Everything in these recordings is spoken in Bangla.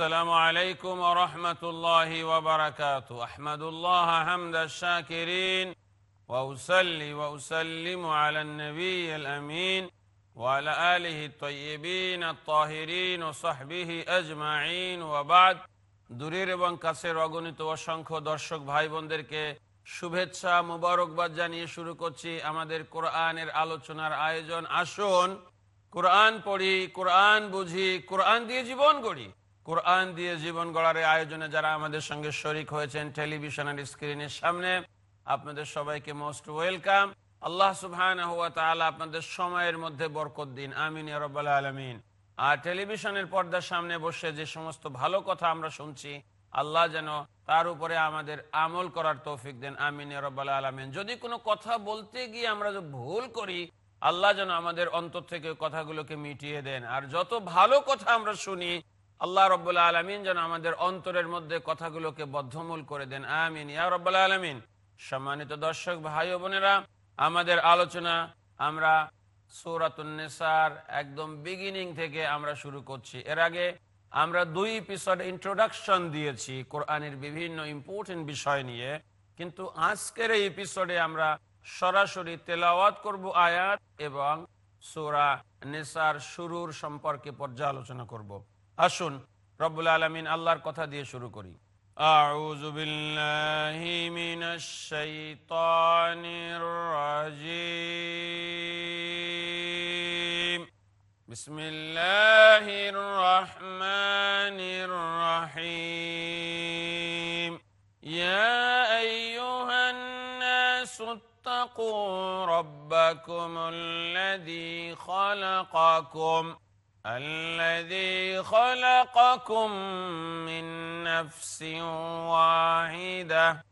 السلام عليكم ورحمة الله وبركاته أحمد الله حمد الشاكرين وأسلي وأسلم على النبي الأمين وعلى آله الطيبين الطاهرين وصحبه أجمعين وبعد দূরের এবং কাছের অগণিত অসংখ্য দর্শক ভাই বোনদেরকে শুভেচ্ছা মুবারকবাদ জানিয়ে শুরু করছি আমাদের কোরআনের আলোচনার আয়োজন আসুন কোরআন পড়ি কোরআন বুঝি কোরআন দিয়ে জীবন গড়ি কোরআন দিয়ে জীবন গড়ার আয়োজনে যারা আমাদের সঙ্গে শরিক হয়েছেন টেলিভিশনের স্ক্রিনের সামনে, আপনাদের সবাইকে মোস্ট ওয়েলকাম আল্লাহ সুবহান আপনাদের সময়ের মধ্যে বরকত দিন। আমিন আলমিন। আর টেলিভিশনের পর্দার সামনে বসে যে সমস্ত ভালো কথা আমরা শুনছি, আল্লাহ যেন তার উপরে আমাদের আমল করার তৌফিক দেন। আমিন রব্বাল আলমিন। যদি কোনো কথা বলতে গিয়ে আমরা ভুল করি, আল্লাহ যেন আমাদের অন্তর থেকে কথাগুলোকে মিটিয়ে দেন। আর যত ভালো কথা আমরা শুনি আল্লাহ রব্বুল্লা আলমিন যেন আমাদের অন্তরের মধ্যে কথাগুলোকে বদ্ধমূল করে দেন। আমিন। ইয়া রব্বুল্লা আলমিন। সম্মানিত দর্শক, ভাই বোনেরা, আমাদের আলোচনা আমরা সৌরাতুন্নেসার একদম বিগিনিং থেকে আমরা শুরু করছি। এর আগে আমরা দুই এপিসোড ইন্ট্রোডাকশন দিয়েছি কোরআনের বিভিন্ন ইম্পর্টেন্ট বিষয় নিয়ে। কিন্তু আজকের এই এপিসোডে আমরা সরাসরি তেলাওয়াত করব আয়াত এবং সোরা নেসার শুরুর সম্পর্কে পর্যালোচনা করব। আসুন রব্বুল আলমিন আল্লাহর কথা দিয়ে শুরু করি أعوذ بالله من الشيطان الرجيم بسم الله الرحمن الرحيم يا أيها الناس اتقوا ربكم الذي خلقكم الذي خلقكم من نفس واحدة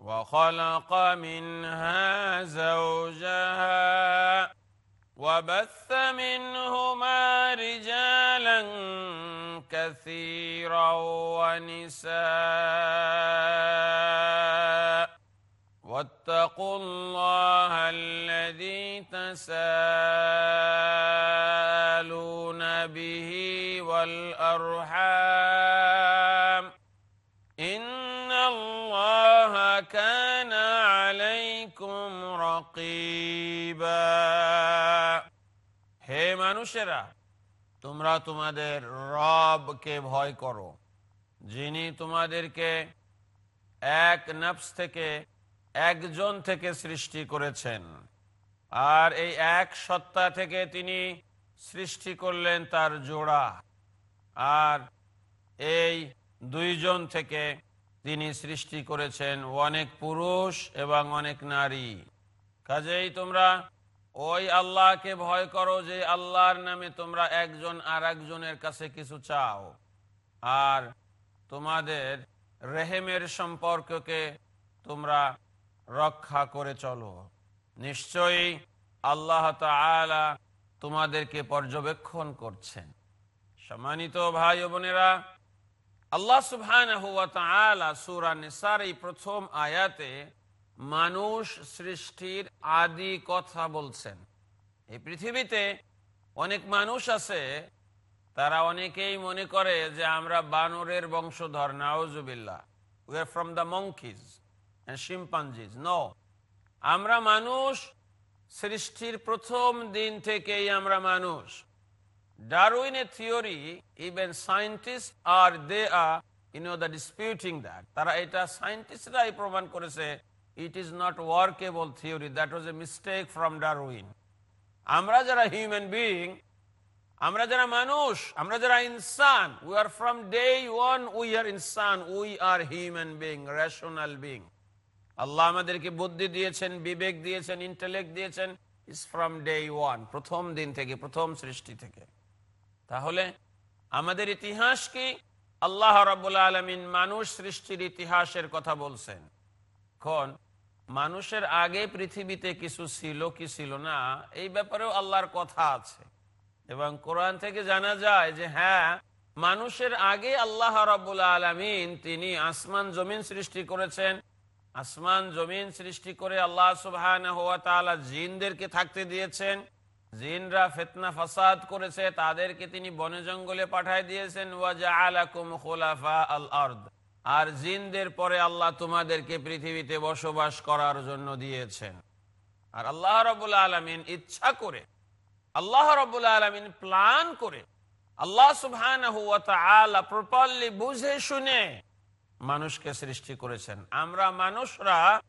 وخلق منها زوجها وبث منهما رجالا كثيرا ونساء واتقوا الله الذي تساءلون به والأرحام إن الله كان عليكم رقيبا হে মানুষেরা তোমরা তোমাদের রবকে ভয় করো যিনি তোমাদেরকে এক নফস থেকে একজন থেকে সৃষ্টি করেছেন। আর এই এক সত্তা থেকে তিনি সৃষ্টি করলেন তার জোড়া। আর এই দুইজন থেকে তিনি সৃষ্টি করেছেন অনেক পুরুষ এবং অনেক নারী। কাজেই তোমরা ওই আল্লাহকে ভয় করো যে আল্লাহর নামে তোমরা একজন আর একজনের কাছে কিছু চাও। আর তোমাদের রেহেমের সম্পর্ককে তোমরা রক্ষা করে চলো। নিশ্চয়ই আল্লাহ তোমাদেরকে পর্যবেক্ষণ করছেন। সম্মানিত ভাই বোনেরা, আল্লাহ সুবহান এই প্রথম আয়াতে মানুষ সৃষ্টির আদি কথা বলছেন। এই পৃথিবীতে অনেক মানুষ আছে, তারা অনেকেই মনে করে যে আমরা বানরের বংশধর নাওজুবিল্লা we are from the monkeys chimpanzees no আমরা মানুষ, সৃষ্টির প্রথম দিন থেকেই আমরা মানুষ। ডারউইনের theory even scientist are they are you know the disputing that তারা এটা সায়েন্টিস্টরাই প্রমাণ করেছে it is not workable theory that was a mistake from Darwin আমরা যারা হিউম্যান বিং আমরা যারা মানুষ, আমরা যারা ইনসান we are from day one we are ইনসান we are human being rational being আল্লাহ আমাদেরকে বুদ্ধি দিয়েছেন, বিবেক দিয়েছেন ইন্টেলেক্ট দিয়েছেন। ইস ফ্রম ডে ওয়ান প্রথম দিন থেকে, প্রথম সৃষ্টি থেকে। তাহলে আমাদের ইতিহাস কি? আল্লাহ রাবুল আলমিন মানুষ সৃষ্টির ইতিহাসের কথা বলছেন। এখন মানুষের আগে পৃথিবীতে কিছু ছিল, কি ছিল না, এই ব্যাপারেও আল্লাহর কথা আছে। এবং কোরআন থেকে জানা যায় যে হ্যাঁ মানুষের আগে আল্লাহ রাবুল আলমিন, তিনি আসমান, জমিন সৃষ্টি করেছেন। আসমান জমিন সৃষ্টি করে আল্লাহ সুবহান জিনদেরকে থাকতে দিয়েছেন। জিনরা ফেতনা ফাসাদ করেছে, তাদেরকে তিনি বনে জঙ্গলে পাঠায় দিয়েছেন। আর জিনদের পরে আল্লাহ তোমাদেরকে পৃথিবীতে বসবাস করার জন্য দিয়েছেন। আর আল্লাহ রবুল আলমিন ইচ্ছা করে, আল্লাহ রবুল আলমিন প্লান করে, আল্লাহ সুবহান প্রপারলি বুঝে শুনে মানুষকে সৃষ্টি করেছেন। আমরা মানুষরা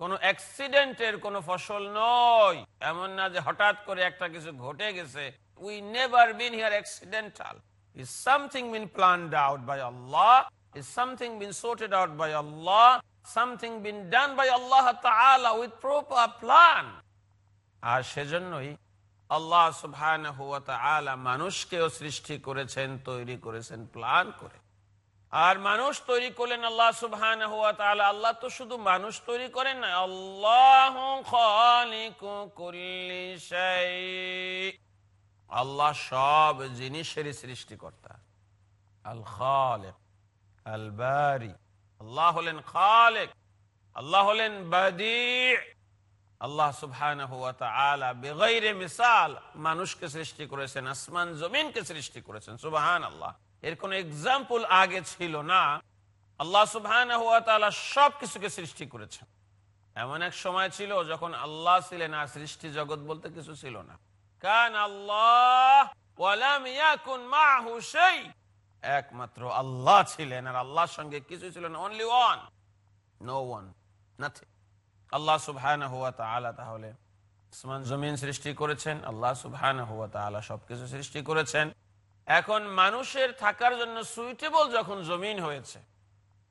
কোন অ্যাক্সিডেন্টের কোন ফসল নয় এমন না যে হঠাৎ করে একটা কিছু ঘটে গেছে। We never been here accidental is something been planned out by Allah something been sorted out by Allah, something been done by Allah Ta'ala with proper plan. আর সেজন্যই আল্লাহ তাআলা মানুষকেও সৃষ্টি করেছেন তৈরি করেছেন প্ল্যান করে। আর মানুষ তৈরি করলেন আল্লাহ তাআলা। আল্লাহ তো শুধু মানুষ তৈরি করেন না, আল্লাহু আল্লাহ সব জিনিসেরই সৃষ্টিকর্তা। আল খালিক, আল বারি। আল্লাহ হলেন খালেক, আল্লাহ হলেন বাদি। আল্লাহ বেগাইরে মিসাল মানুষকে সৃষ্টি করেছেন, আসমান জমিনকে সৃষ্টি করেছেন সুবহান আল্লাহ এর কোন এক্সাম্পল আগে ছিল না। আল্লাহ তাআলা সব কিছুকে সৃষ্টি করেছেন। এমন এক সময় ছিল যখন আল্লাহ ছিলেন, আর সৃষ্টি জগৎ বলতে কিছু ছিল না। কান আল্লাহ একমাত্র আল্লাহ ছিলেন, আর আল্লাহর সঙ্গে কিছু ছিল না only one no one nothing আল্লাহ সুবহান হুয়া তাআলা তাহলে জমিন সৃষ্টি করেছেন। আল্লাহ সুবহান হুয়া তাআলা সবকিছু সৃষ্টি করেছেন। এখন মানুষের থাকার জন্য সুইটেবল যখন জমিন হয়েছে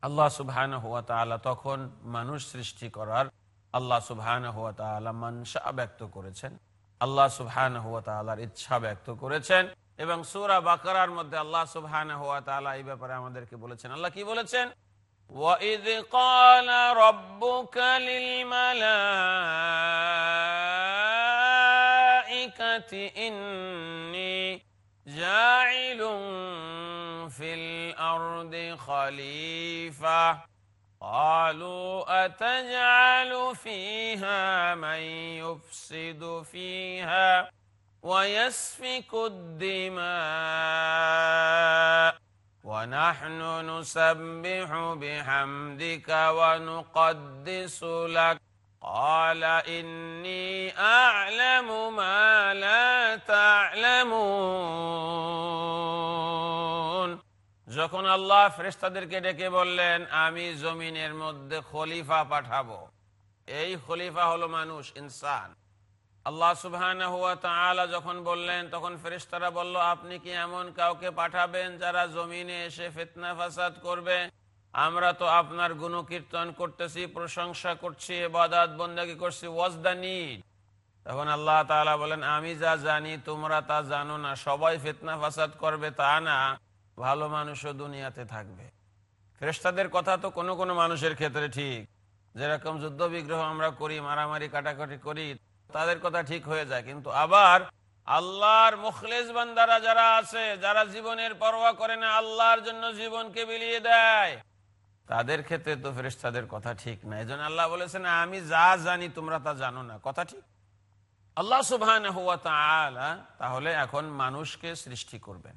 আল্লাহ সুবহান হুয়া তাআলা তখন মানুষ সৃষ্টি করার আল্লাহ সুবহান হুয়া তাআলা মানসা ব্যক্ত করেছেন আল্লাহ সুবহান হুয়া তাআলার ইচ্ছা ব্যক্ত করেছেন এবং সুরা বাকারার মধ্যে আল্লাহ সুবহান হুয়া তাআলা এই ব্যাপারে আমাদেরকে বলেছেন আল্লাহ কি বলেছেন وَإِذْ قَالَ رَبُّكَ لِلْمَلَائِكَةِ إِنِّي جَاعِلٌ فِي الْأَرْضِ خَلِيفَةً قالوا أتجعل فيها من يفسد فيها ويسفك الدماء ونحن نسبح بحمدك ونقدس لك قال إني أعلم ما لا تعلمون যখন আল্লাহ ফেরেশতাদেরকে ডেকে বললেন আমি জমিনের মধ্যে খলিফা পাঠাবো এই খলিফা হলো মানুষ ইনসান আল্লাহ সুবহান যখন বললেন তখন ফেরেশতারা বলল আপনি কি এমন কাউকে পাঠাবেন যারা জমিনে এসে ফিতনা ফাসাদ করবে আমরা তো আপনার গুণকীর্তন করতেছি, প্রশংসা করছি এবাদাত বন্দাকি করছি ওয়াজ দ্য নিড তখন আল্লাহ তাআলা বলেন, আমি যা জানি, তোমরা তা জানো না। সবাই ফিতনা ফাসাদ করবে, তা না। ভালো মানুষও দুনিয়াতে থাকবে। ফেরেশতাদের কথা তো কোনো কোনো মানুষের ক্ষেত্রে ঠিক। যেরকম যুদ্ধ বিগ্রহ আমরা করি, মারামারি, কাটাকাটি করি, তাদের কথা ঠিক হয়ে যায়। কিন্তু আবার আল্লাহর মুখলেস বান্দারা যারা আছে, যারা জীবনের পরোয়া করে না, আল্লাহর জন্য জীবনকে বিলিয়ে দেয়। তাদের ক্ষেত্রে তো ফেরেশতাদের কথা ঠিক না। এই জন্য আল্লাহ বলেছেন, আমি যা জানি তোমরা তা জানো না। কথা ঠিক? আল্লাহ সুবহান তাহলে এখন মানুষকে সৃষ্টি করবেন।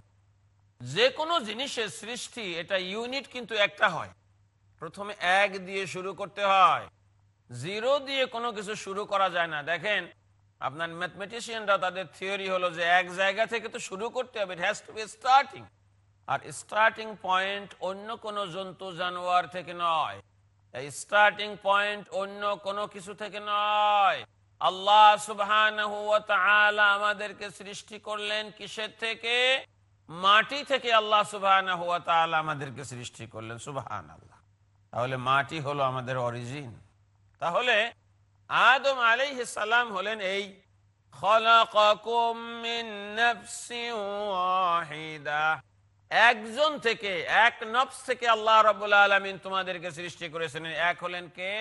যে কোনো জিনিসের সৃষ্টি, এটা ইউনিট কিন্তু একটা হয়। প্রথমে এক দিয়ে শুরু করতে হয়। জিরো দিয়ে কোনো কিছু শুরু করা যায় না। দেখেন, আপনার ম্যাথমেটিশিয়ানরা তাদের থিওরি হলো যে এক জায়গা থেকে তো শুরু করতে হবে it has to be starting R starting point অন্য কোনো জন্তু জানোয়ার থেকে নয়। স্টার্টিং পয়েন্ট অন্য কোনো কিছু থেকে নয়। আল্লাহ তাআলা আমাদেরকে সৃষ্টি করলেন কিসের থেকে? মাটি থেকে আল্লাহ তাআলা আমাদেরকে সৃষ্টি করলেন সুবহান আল্লাহ তাহলে মাটি হলো আমাদের অরিজিন তাহলে আদম আলাইহিস সালাম হলেন এই খলাকাকুম মিন নাফসিন ওয়াহিদা। একজন থেকে, এক নফস থেকে আল্লাহ রাব্বুল আলামিন তোমাদেরকে সৃষ্টি করেছেন। এক হলেন কে?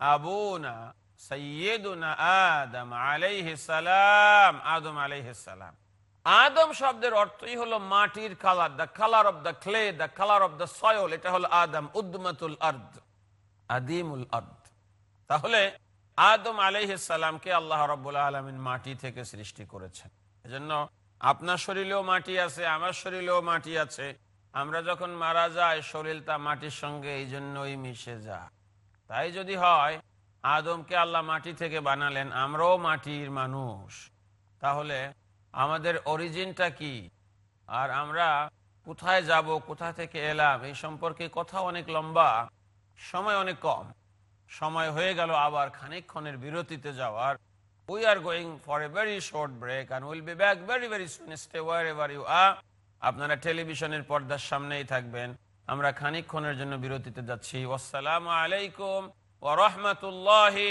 আবুনা সৈয়দুনা আদম আদম আলাইহিস সালাম। আদম শব্দের অর্থই হলো মাটির colour the colour of the clay the colour of the soil এটা হলো আদম, উদ্দমাতুল আর্দ, আদিমুল আর্দ। তাহলে আদম আলাইহিসালামকে আল্লাহ রব্বুল্লাহ আলমিন মাটি থেকে সৃষ্টি করেছেন। এজন্য আপনার শরীরেও মাটি আছে, আমার শরীরেও মাটি আছে। আমরা যখন মারা যাই শরীরটা মাটির সঙ্গে এই জন্যই মিশে যায়। তাই যদি হয়, আদমকে আল্লাহ মাটি থেকে বানালেন, আমরাও মাটির মানুষ। তাহলে আমাদের অরিজিনটা কি? আর আমরা কোথায় যাব, কোথা থেকে এলাম, এই সম্পর্কে কথা অনেক লম্বা, সময় অনেক কম। সময় হয়ে গেল আবার খানিকক্ষণের বিরতিতে যাওয়ার। We are going for a very short break and will be back very very soon stay where you you are আপনারা টেলিভিশনের পর্দার সামনেই থাকবেন। আমরা খানিকক্ষণের জন্য বিরতিতে যাচ্ছি। আসসালামু আলাইকুম ওয়া রাহমাতুল্লাহি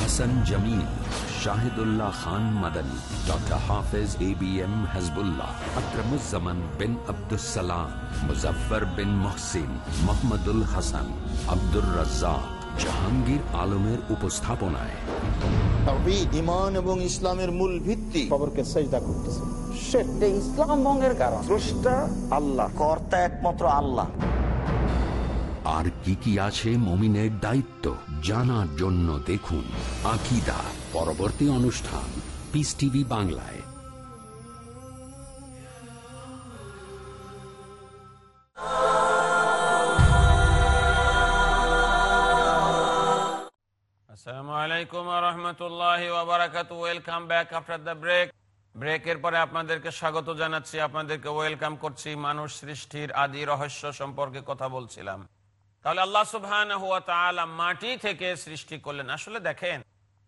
Hasan Jamil Shahidullah Khan Madani doctor Hafez A B M Hasbullah Akramuzzaman bin Abdussalam Muzaffar bin Mohsin Mohammadul Hasan Abdur Razzak Jahangir আলমের উপস্থাপনায়। ইমান এবং ইসলামের মূল ভিত্তি। খবরকে সেজদা করতেছে। সেটা ইসলাম ভঙ্গের কারণ। স্রষ্টা আল্লাহ কর্তা একমাত্র আল্লাহ। আর কি কি আছে মমিনের দায়িত্ব? জানার জন্য দেখুন আকিদা পরবর্তী অনুষ্ঠান পিস টিভি বাংলায়। আসসালামু আলাইকুম ওয়েলকাম ব্যাক দ্য ব্রেক ব্রেকের পরে আপনাদেরকে স্বাগত জানাচ্ছি, আপনাদেরকে ওয়েলকাম করছি। মানুষ সৃষ্টির আদি রহস্য সম্পর্কে কথা বলছিলাম। তাহলে আল্লাহ সুবহান হুয়া তালা মাটি থেকে সৃষ্টি করলেন। আসলে দেখেন,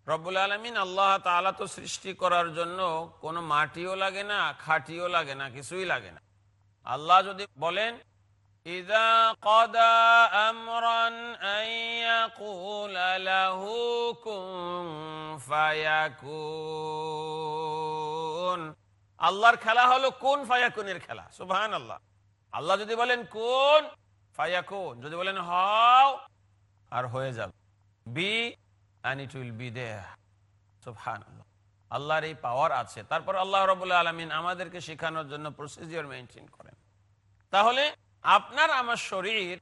রব্বুল আলমিন আল্লাহ তালা তো সৃষ্টি করার জন্য কোনো মাটিও লাগে না, খাটিও লাগে না, কিছুই লাগে না। আল্লাহ যদি বলেন আল্লাহর খেলা হলো কোন ফায়াকুনের খেলা সুবহান আল্লাহ আল্লাহ যদি বলেন, কোন যদি বলেন হও, আর হয়ে যাবে। Be and it will be আল্লাহর এই পাওয়ার আছে। তারপর আল্লাহ রবুল্লা আলমিন আমাদেরকে শেখানোর জন্য প্রসিজিওর মেনটেন করেন। তাহলে আপনার আমার শরীর,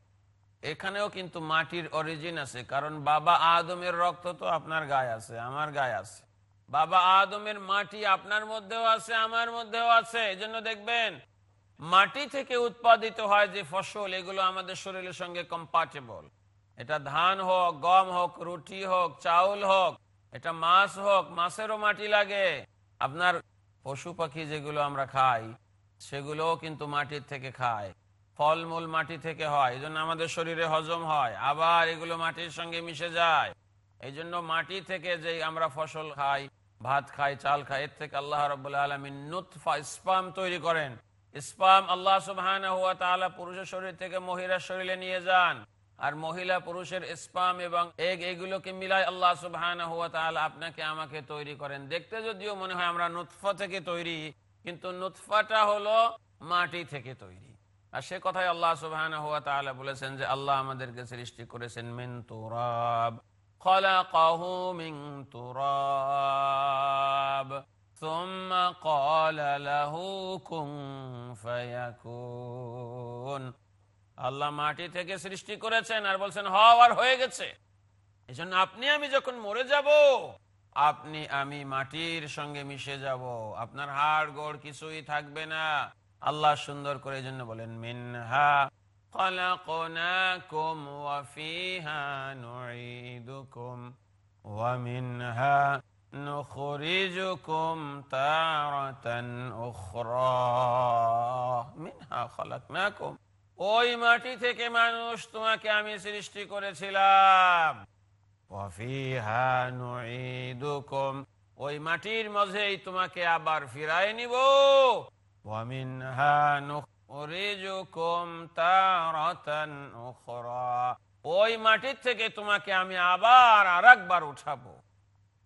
এখানেও কিন্তু মাটির অরিজিন আছে। কারণ বাবা আদমের রক্ত তো আপনার গায়ে আছে, আমার গায়ে আছে। বাবা আদমের মাটি আপনার মধ্যেও আছে, আমার মধ্যেও আছে। এই জন্য দেখবেন মাটি থেকে উৎপাদিত হয় যে ফসল, এগুলো আমাদের শরীরের সঙ্গে কম্পাটেবল এটা ধান হোক, গম হোক, রুটি হোক, চাউল হোক, এটা মাছ হোক, মাছেরও মাটি লাগে। আপনার পশু পাখি যেগুলো আমরা খাই, সেগুলোও কিন্তু মাটির থেকে খায়। ফলমূল মাটি থেকে হয় এই আমাদের শরীরে হজম হয়। আবার এগুলো মাটির সঙ্গে মিশে যায়। এই জন্য মাটি থেকে যে আমরা ফসল খাই, ভাত খাই, চাল খাই, এর থেকে আল্লাহ রবাহ আলমিন নুৎফা স্পাম তৈরি করেন। ইসপাম আল্লাহ সুবহান পুরুষের শরীর থেকে মহিলার শরীরে নিয়ে যান। আর মহিলা পুরুষের ইসপাম এবং এগ এগুলোকে মিলাই আল্লাহ সুবহান হুয়া তালা আপনাকে আমাকে তৈরি করেন। দেখতে যদিও মনে হয় আমরা নুৎফা থেকে তৈরি, কিন্তু নুৎফাটা হলো মাটি থেকে তৈরি। আর সে কথাই আল্লাহ সুবহান হুয়া তাহলে বলেছেন যে, আল্লাহ আমাদেরকে সৃষ্টি করেছেন মিন তুরাব। খলাকাহু মিন তুরাব। ثم قال له كن فيكون আল্লাহ মাটি থেকে সৃষ্টি করেছেন আর বলছেন হওয়ার হয়ে গেছে এই জন্য আপনি আমি যখন মরে যাব আপনি আমি মাটির সঙ্গে মিশে যাব আপনার হাড় গোড় কিছুই থাকবে না আল্লাহ সুন্দর করে এই জন্য বলেন মিনহা خلقناكم وفيها نعيدكم ومنها نخرجكم تارة أخرى منها خلقناكم ওই মাটি থেকে মানুষ তোমাকে আমি সৃষ্টি করেছিলাম ওয়াফিহা নুঈদুকুম ওই মাটির মাঝেই তোমাকে আবার ফিরায় নিব ওয়ামিনহা নুখরিজুকুম তারাতান উখরা ওই মাটির থেকে তোমাকে আমি আবার আরেকবার উঠাবো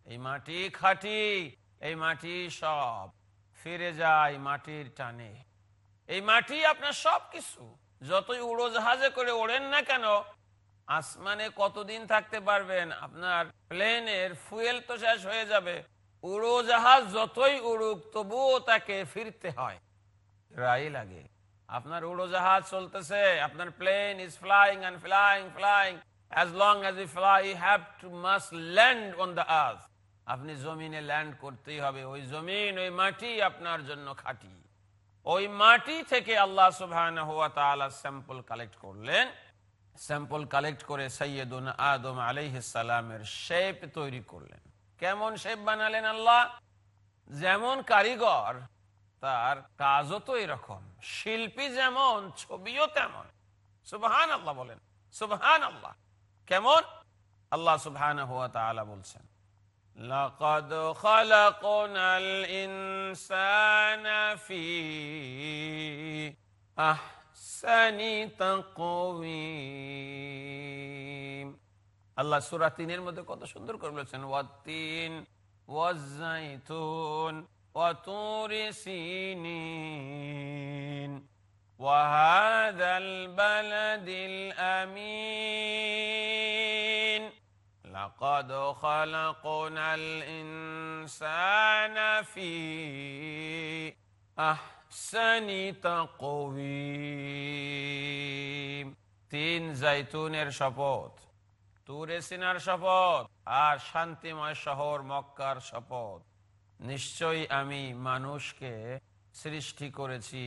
এই মাটি খাটি, এই মাটি সব। ফিরে যায় মাটির টানে। এই মাটি আপনার সব কিছু যতই উড়োজাহাজে করে ওড়েন না কেন, আসমানে কতদিন থাকতে পারবেন? আপনার প্লেনের ফুয়েল তো শেষ হয়ে যাবে। উড়োজাহাজ যতই উড়ুক, তবুও তাকে ফিরতে হয়। রাই লাগে। আপনার উড়োজাহাজ চলতেছে। আপনার plane is flying flying flying as long as you fly have to must land on the earth আপনি জমিনে ল্যান্ড করতেই হবে। ওই জমিন, ওই মাটি আপনার জন্য খাঁটি। ওই মাটি থেকে আল্লাহ সুবহান স্যাম্পল কালেক্ট করলেন। স্যাম্পল কালেক্ট করে সৈয়দুন আদম আলাইহিসালামের শেপ তৈরি করলেন। কেমন শেপ বানালেন আল্লাহ? যেমন কারিগর, তার কাজও তো এরকম। শিল্পী যেমন, ছবিও তেমন। সুবহান আল্লাহ বলেন। সুবহান আল্লাহ কেমন? আল্লাহ সুবহান হুয়া তাআলা বলছেন। لقد خلقنا الإنسان في أحسن تقويم আল্লাহ সূরা তিনের মধ্যে কত সুন্দর করে বলেছেন ওয়াতিন ওয়াজাইতুন وطور سينين وهذا البلد الأمين لقد خلقنا الإنسان في أحسن تقويم তিন জাইতুনের শপথ তুরে সিনার শপথ আর শান্তিময় শহর মক্কার শপথ নিশ্চয়ই আমি মানুষকে সৃষ্টি করেছি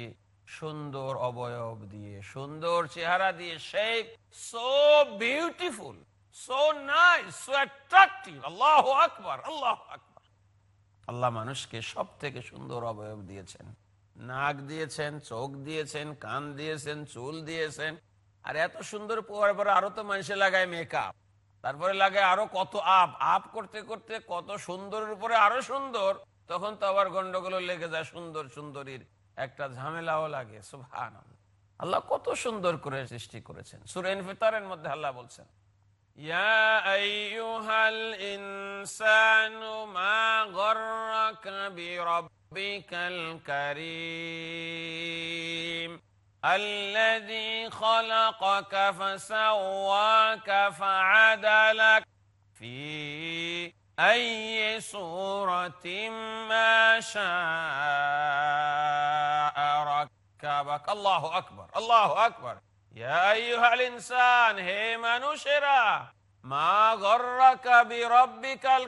সুন্দর অবয়ব দিয়ে সুন্দর চেহারা দিয়ে shape so beautiful so nice so attractive আল্লাহ আকবার আল্লাহ আকবার আল্লাহ মানুষকে সব থেকে সুন্দর অবয়ব দিয়েছেন। নাক দিয়েছেন, চোখ দিয়েছেন, কান দিয়েছেন, চুল দিয়েছেন। আর এত সুন্দর পোয়ার পরে আরও তো মানুষে লাগায় মেকআপ তারপরে লাগে আরও কত আপ। আপ করতে করতে কত সুন্দরের উপরে আরও সুন্দর। তখন তো আবার গন্ডগোল লেগে যায় সুন্দর সুন্দরীর। একটা ঝামেলাও লাগে সুভান আল্লাহ কত সুন্দর করে সৃষ্টি করেছেন। সুরেন ফিতারের মধ্যে আল্লাহ বলছেন يا أيها الإنسان ما غرك بربك الكريم الذي خلقك فسواك فعدلك في أي سورة ما شاء ركبك. الله أكبر الله أكبر. হে মানুষেরা, মা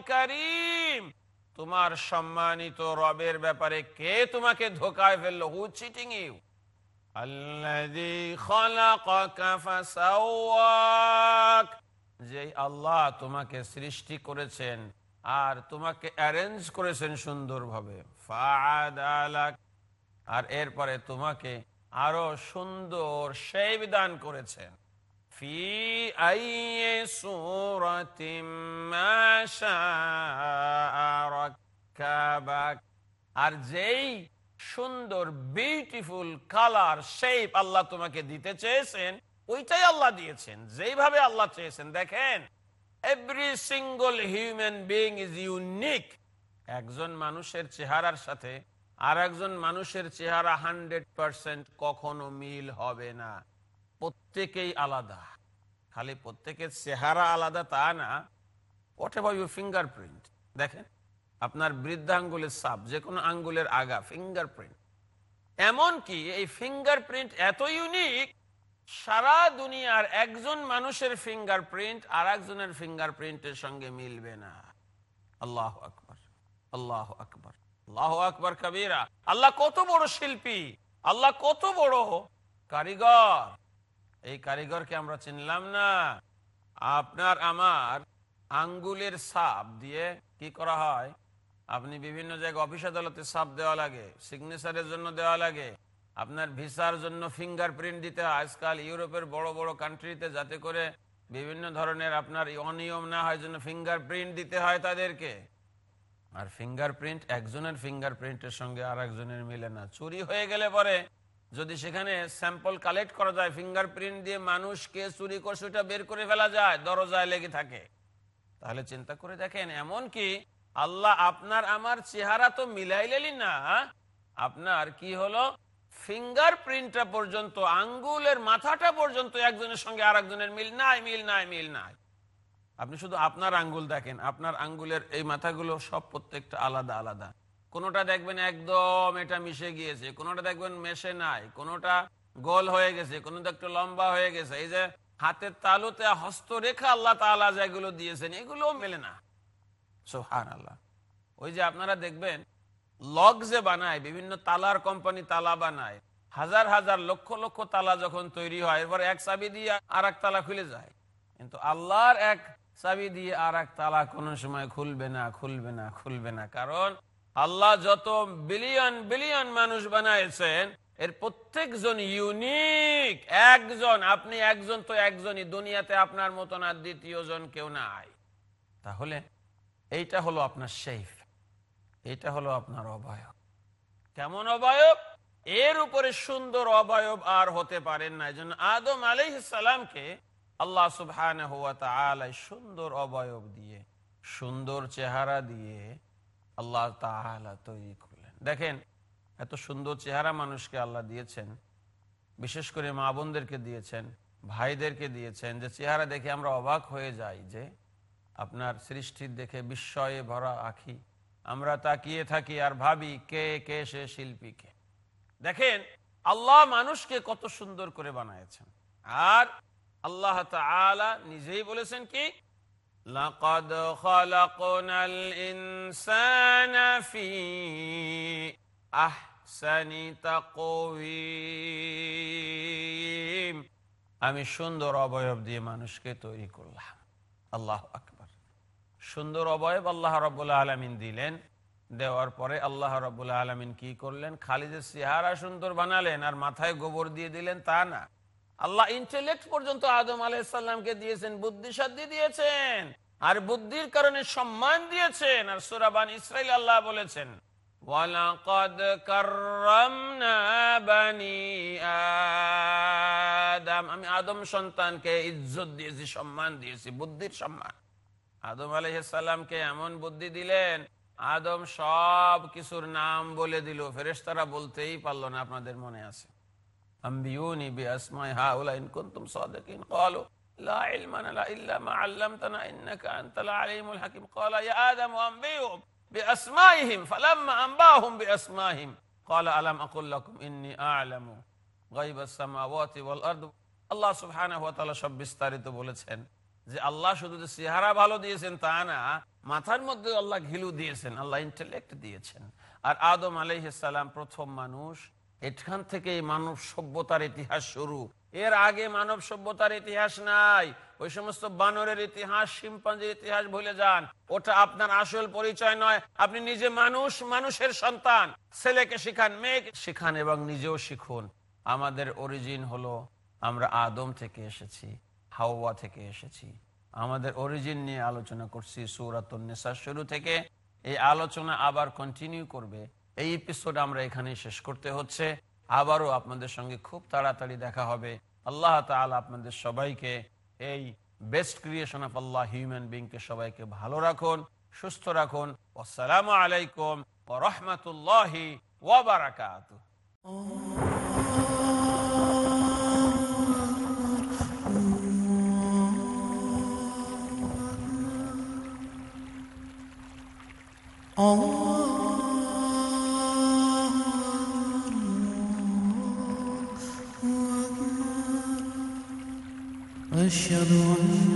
করিম তোমার সম্মানিত রবের ব্যাপারে কে তোমাকে ধোকায় ফেলল? হু চিটিং ইউ যে আল্লাহ তোমাকে সৃষ্টি করেছেন আর তোমাকে অ্যারেঞ্জ করেছেন সুন্দরভাবে। আর এরপরে তোমাকে আরও সুন্দর সেই বিধান করেছেন। ফি মা আর যেই সুন্দর বিউটিফুল কালার শেপ আল্লাহ তোমাকে দিতে চেয়েছেন, ওইটাই আল্লাহ দিয়েছেন। যেইভাবে আল্লাহ চেয়েছেন, দেখেন every single human being is unique একজন মানুষের চেহারার সাথে আর একজন মানুষের চেহারা হান্ড্রেড পার্সেন্ট কখনো মিল হবে না। প্রত্যেকেই আলাদা। খালি প্রত্যেকের চেহারা আলাদা তা না। হোয়াট এভার ইউর ফিঙ্গারপ্রিন্ট দেখেন, আপনার বৃদ্ধাঙ্গুলের সাপ যে কোনো আঙ্গুলের আগা ফিঙ্গারপ্রিন্ট এমনকি এই ফিঙ্গারপ্রিন্ট এত ইউনিক সারা দুনিয়ার একজন মানুষের ফিঙ্গারপ্রিন্ট আর একজনের ফিঙ্গারপ্রিন্টের সঙ্গে মিলবে না। আল্লাহ আকবর আল্লাহ আকবর। আল্লাহ আকবর কবিরা। আল্লাহ কত বড় শিল্পী, আল্লাহ কত বড় কারিগর। এই কারিগরকে আমরা চিনলাম না। আপনার আমার আঙ্গুলের সাপ দিয়ে কি করা হয়? আপনি বিভিন্ন জায়গায় অফিস আদালতে সাপ দেওয়া লাগে, সিগনেচারের জন্য দেওয়া লাগে, আপনার ভিসার জন্য ফিঙ্গারপ্রিন্ট দিতে হয়। আজকাল ইউরোপের বড় বড় কান্ট্রিতে যাতে করে বিভিন্ন ধরনের আপনার অনিয়ম না হয় জন্য ফিঙ্গারপ্রিন্ট দিতে হয় তাদেরকে। আর ফিঙ্গারপ্রিন্ট একজনের ফিঙ্গারপ্রিন্টের সঙ্গে আর একজনের মিলে না। চুরি হয়ে গেলে পরে যদি সেখানে স্যাম্পল কালেক্ট করা যায় ফিঙ্গারপ্রিন্ট দিয়ে মানুষ কে চুরি করছে ওটা বের করে ফেলা যায়, দরজায় লেগে থাকে। তাহলে চিন্তা করে দেখেন এমন কি আল্লাহ আপনার আমার চেহারা তো মিলাইলেলি না। আপনার কি হলো? ফিঙ্গার প্রিন্টটা পর্যন্ত, আঙ্গুলের মাথাটা পর্যন্ত একজনের সঙ্গে আর একজনের মিল নাই মিল নাই মিল নাই। আপনি শুধু আপনার আঙ্গুল দেখেন, আপনার আঙ্গুলের এই মাথাগুলো সব প্রত্যেকটা আলাদা আলাদা। কোনোটা দেখবেন একদম এটা মিশে গিয়েছে, কোনোটা দেখবেন মেশে নাই, কোনোটা গোল হয়ে গেছে, কোনোটা একটু লম্বা হয়ে গেছে। এই যে হাতের তালুতে হস্তরেখা আল্লাহ তালা যেগুলো দিয়েছেন এগুলো মেলে না। সোহান আল্লাহ ওই যে আপনারা দেখবেন লক যে বানায়, বিভিন্ন তালার কোম্পানি তালা বানায়, হাজার হাজার, লক্ষ লক্ষ তালা যখন তৈরি হয়, এরপর এক চাবি দিয়ে আর তালা খুলে যায়। কিন্তু আল্লাহর এক চাবি দিয়ে আর এক তালা কোনো সময় খুলবে না খুলবে না খুলবে না। কারণ আল্লাহ যত বিলিয়ন বিলিয়ন মানুষ বানাইছেন, এর প্রত্যেকজন ইউনিক একজন, আপনি একজন তো একজনই, দুনিয়াতে আপনার মতন আর দ্বিতীয় জন কেউ নাই। তাহলে এইটা হলো আপনার শেফ এটা হলো আপনার অবয়ব। কেমন অবয়ব? এর উপরে সুন্দর অবয়ব আর হতে পারেন না। এই জন্য আদম আলাইসালামকে আল্লাহ সুবহান সুন্দর অবয়ব দিয়ে, সুন্দর চেহারা দিয়ে আল্লাহ তাআলা তৈরি করলেন। দেখেন, এত সুন্দর চেহারা মানুষকে আল্লাহ দিয়েছেন, বিশেষ করে মা বোনদেরকে দিয়েছেন, ভাইদেরকে দিয়েছেন, যে চেহারা দেখে আমরা অবাক হয়ে যাই যে আপনার সৃষ্টির দেখে বিস্ময়ে ভরা আখি। আমরা তাকিয়ে থাকি আর ভাবি কে কে সে শিল্পীকে দেখেন, আল্লাহ মানুষকে কত সুন্দর করে বানায়ছেন। আর আল্লাহ তাআলা নিজেই বলেছেন কি لقد خلقنا الإنسان في أحسن تقويم আমি সুন্দর অবয়ব দিয়ে মানুষকে তৈরি করলাম আল্লাহ আকবার সুন্দর অবয়ব আল্লাহ রবুল্লা আলমিন দিলেন দেওয়ার পরে আল্লাহ রবুল্লা আলমিন কি করলেন খালি যে চেহারা সুন্দর বানালেন আর মাথায় গোবর দিয়ে দিলেন তা না আল্লাহ ইন্টেলেক্ট পর্যন্ত আদম আলাইসাল্লামকে দিয়েছেন বুদ্ধিসাধ্য দিয়েছেন আর বুদ্ধির কারণে সম্মান দিয়েছেন আর সুরাবান ইসরাইল আল্লাহ বলেছেন ولقد كرمنا بني آدم আমি আদম সন্তানকে ইজ্জত দিয়েছি সম্মান দিয়েছি বুদ্ধির সম্মান আদম আলাইসাল্লামকে এমন বুদ্ধি দিলেন আদম সব কিছুর নাম বলে দিল ফেরেশতারা বলতেই পারলো না আপনাদের মনে আছে أنبئوني بأسماء هؤلاء إن كنتم صادقين قالوا لا علم لنا إلا ما علمتنا إنك أنت العليم الحكيم قال يا آدم أنبئهم بأسمائهم فلما أنباهم بأسمائهم قال ألم أقل لكم إني أعلم غيب السماوات والأرض আল্লাহ সুবহানাহু ওয়া তাআলা সব বিস্তারিত বলেছেন যে আল্লাহ শুধু যে চেহারা ভালো দিয়েছেন তা না মাথার মধ্যে আল্লাহ ঘিলু দিয়েছেন আল্লাহ ইন্টেলেক্ট দিয়েছেন আর আদম আলাইহিস সালাম প্রথম মানুষ এখান থেকে মানব সভ্যতার ইতিহাস শুরু। এর আগে মানব সভ্যতার ইতিহাস নাই। ওই সমস্ত বানরের ইতিহাস, শিম্পাঞ্জির ইতিহাস ভুলে যান। ওটা আপনার আসল পরিচয় নয়। আপনি নিজে মানুষ, মানুষের সন্তান। ছেলেকে শিখান, মেয়েকে শিখান এবং নিজেও শিখুন। আমাদের অরিজিন হলো, আমরা আদম থেকে এসেছি, হাওয়া থেকে এসেছি। আমাদের অরিজিন নিয়ে আলোচনা করছি সৌরাতনেসার শুরু থেকে। এই আলোচনা আবার কন্টিনিউ করবে। এই এপিসোড আমরা এখানে শেষ করতে হচ্ছে। আবারও আপনাদের সঙ্গে খুব তাড়াতাড়ি দেখা হবে। আল্লাহ তাআলা আপনাদের সবাইকে এই best creation of Allah human বিংকে সবাইকে ভালো রাখুন, সুস্থ রাখুন। আসসালামু আলাইকুম রহমতুল্লাহি ওয়াবারাকাত أشهد أن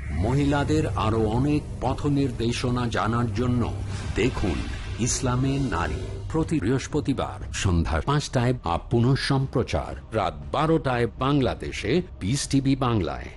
মহিলাদের আরও অনেক পথ নির্দেশনা জানার জন্য দেখুন ইসলামে নারী প্রতি বৃহস্পতিবার সন্ধ্যা পাঁচটায় আপ সম্প্রচার রাত বারোটায় বাংলাদেশে বিস টিভি বাংলায়।